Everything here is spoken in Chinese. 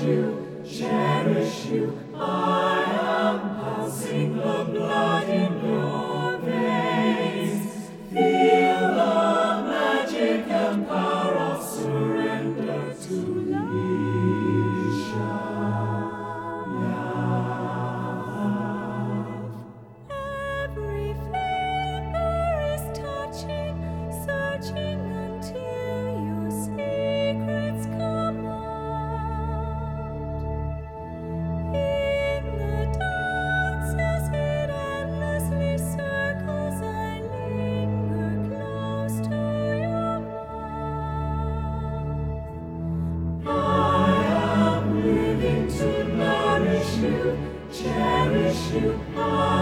cherish you, cherish you. to cherish you